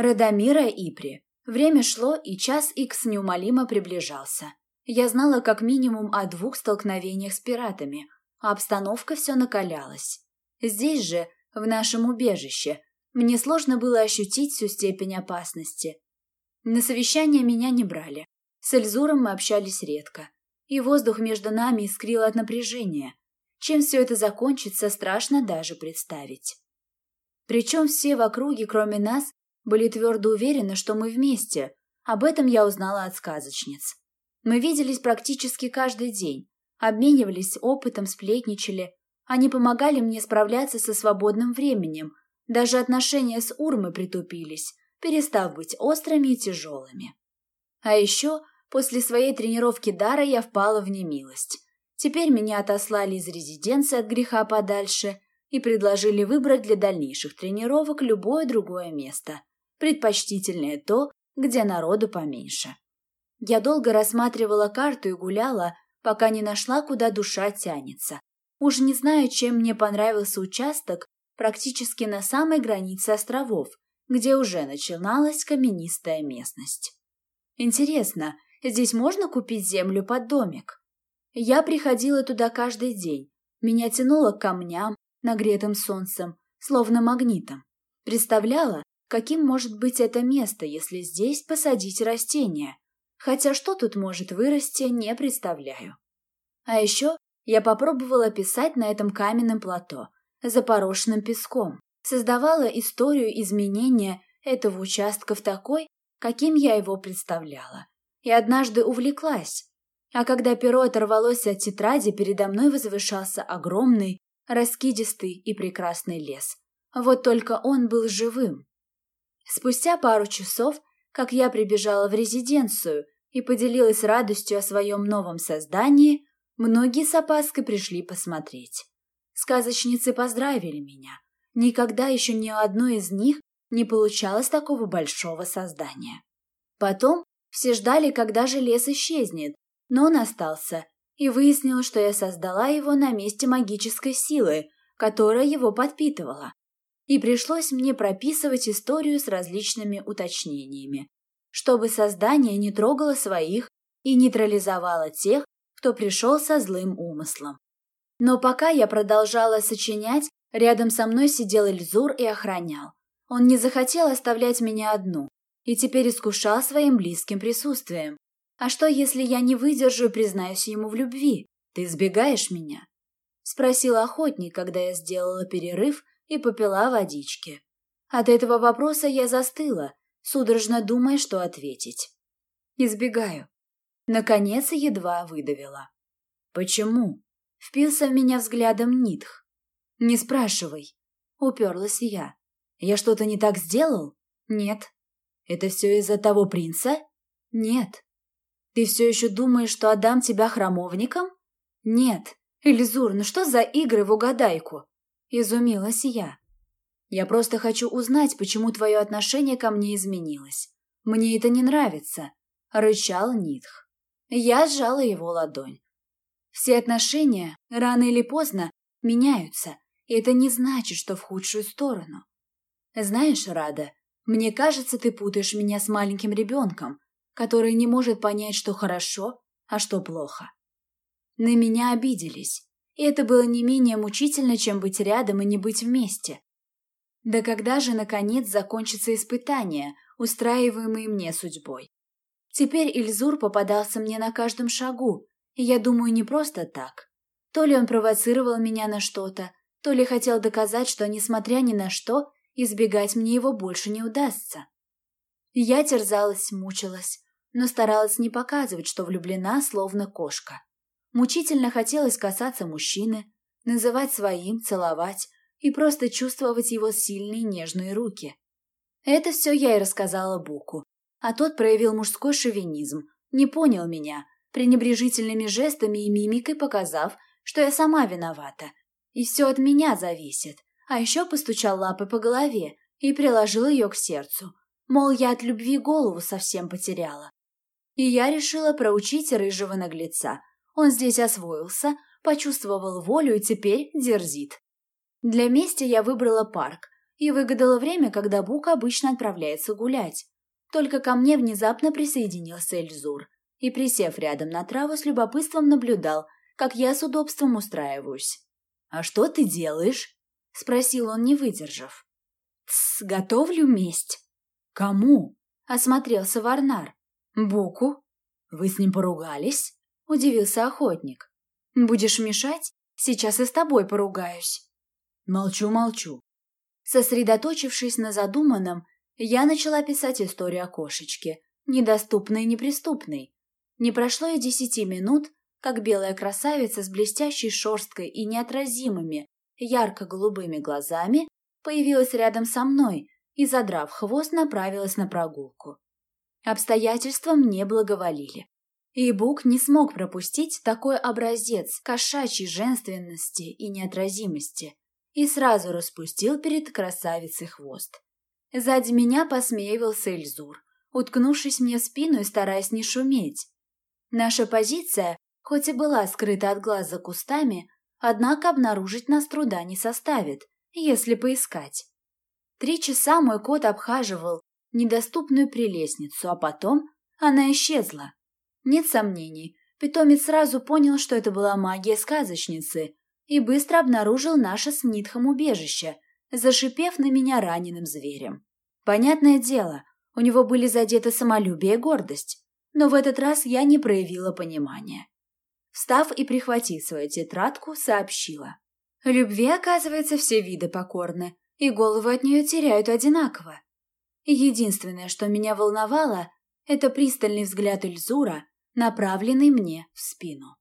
Радомира Ипри. Время шло, и час Икс неумолимо приближался. Я знала как минимум о двух столкновениях с пиратами, а обстановка все накалялась. Здесь же, в нашем убежище, мне сложно было ощутить всю степень опасности. На совещание меня не брали. С Эльзуром мы общались редко. И воздух между нами искрил от напряжения. Чем все это закончится, страшно даже представить. Причем все в округе, кроме нас, были твердо уверены, что мы вместе. Об этом я узнала от сказочниц. Мы виделись практически каждый день, обменивались опытом, сплетничали. Они помогали мне справляться со свободным временем. Даже отношения с Урмой притупились, перестав быть острыми и тяжелыми. А еще после своей тренировки дара я впала в немилость. Теперь меня отослали из резиденции от греха подальше и предложили выбрать для дальнейших тренировок любое другое место, предпочтительнее то, где народу поменьше. Я долго рассматривала карту и гуляла, пока не нашла, куда душа тянется. Уж не знаю, чем мне понравился участок практически на самой границе островов, где уже начиналась каменистая местность. Интересно, здесь можно купить землю под домик? Я приходила туда каждый день. Меня тянуло к камням, нагретым солнцем, словно магнитом. Представляла, каким может быть это место, если здесь посадить растения. Хотя что тут может вырасти, не представляю. А еще я попробовала писать на этом каменном плато, запорошенным песком. Создавала историю изменения этого участка в такой, каким я его представляла. И однажды увлеклась. А когда перо оторвалось от тетради, передо мной возвышался огромный, раскидистый и прекрасный лес. Вот только он был живым. Спустя пару часов, как я прибежала в резиденцию и поделилась радостью о своем новом создании, многие с опаской пришли посмотреть. Сказочницы поздравили меня. Никогда еще ни у одной из них не получалось такого большого создания. Потом все ждали, когда же лес исчезнет, но он остался, и выяснил, что я создала его на месте магической силы, которая его подпитывала. И пришлось мне прописывать историю с различными уточнениями, чтобы создание не трогало своих и нейтрализовало тех, кто пришел со злым умыслом. Но пока я продолжала сочинять, рядом со мной сидел Эльзур и охранял. Он не захотел оставлять меня одну и теперь искушал своим близким присутствием, а что, если я не выдержу и признаюсь ему в любви? Ты избегаешь меня?» Спросил охотник, когда я сделала перерыв и попила водички. От этого вопроса я застыла, судорожно думая, что ответить. «Избегаю». Наконец едва выдавила. «Почему?» Впился в меня взглядом Нитх. «Не спрашивай», — уперлась я. «Я что-то не так сделал?» «Нет». «Это все из-за того принца?» «Нет». Ты все еще думаешь, что отдам тебя храмовникам? Нет. Элизур, ну что за игры в угадайку? Изумилась я. Я просто хочу узнать, почему твое отношение ко мне изменилось. Мне это не нравится, рычал Нитх. Я сжала его ладонь. Все отношения, рано или поздно, меняются, и это не значит, что в худшую сторону. Знаешь, Рада, мне кажется, ты путаешь меня с маленьким ребенком, который не может понять, что хорошо, а что плохо. На меня обиделись, и это было не менее мучительно, чем быть рядом и не быть вместе. Да когда же, наконец, закончится испытание, устраиваемое мне судьбой? Теперь Ильзур попадался мне на каждом шагу, и я думаю, не просто так. То ли он провоцировал меня на что-то, то ли хотел доказать, что, несмотря ни на что, избегать мне его больше не удастся. Я терзалась, мучилась, но старалась не показывать, что влюблена, словно кошка. Мучительно хотелось касаться мужчины, называть своим, целовать и просто чувствовать его сильные нежные руки. Это все я и рассказала Буку, а тот проявил мужской шовинизм, не понял меня, пренебрежительными жестами и мимикой показав, что я сама виновата, и все от меня зависит, а еще постучал лапой по голове и приложил ее к сердцу, мол, я от любви голову совсем потеряла. И я решила проучить рыжего наглеца. Он здесь освоился, почувствовал волю и теперь дерзит. Для мести я выбрала парк и выгадала время, когда Бук обычно отправляется гулять. Только ко мне внезапно присоединился Эльзур и, присев рядом на траву, с любопытством наблюдал, как я с удобством устраиваюсь. «А что ты делаешь?» — спросил он, не выдержав. «Тсс, готовлю месть». «Кому?» — осмотрелся Варнар. «Буку». «Вы с ним поругались?» — удивился охотник. «Будешь мешать? Сейчас и с тобой поругаюсь». «Молчу, молчу». Сосредоточившись на задуманном, я начала писать историю о кошечке, недоступной и неприступной. Не прошло и десяти минут, как белая красавица с блестящей шерсткой и неотразимыми, ярко-голубыми глазами появилась рядом со мной и, задрав хвост, направилась на прогулку. Обстоятельства мне благоволили. И Бук не смог пропустить такой образец кошачьей женственности и неотразимости и сразу распустил перед красавицей хвост. Сзади меня посмеивался Эльзур, уткнувшись мне в спину и стараясь не шуметь. Наша позиция, хоть и была скрыта от глаз за кустами, однако обнаружить нас труда не составит, если поискать. Три часа мой кот обхаживал недоступную прелестницу, а потом она исчезла. Нет сомнений, питомец сразу понял, что это была магия сказочницы, и быстро обнаружил наше с Нитхом убежище, зашипев на меня раненым зверем. Понятное дело, у него были задеты самолюбие и гордость, но в этот раз я не проявила понимания. Встав и прихватив свою тетрадку, сообщила. Любви, оказывается, все виды покорны, и головы от нее теряют одинаково. Единственное, что меня волновало, это пристальный взгляд Эльзура, направленный мне в спину.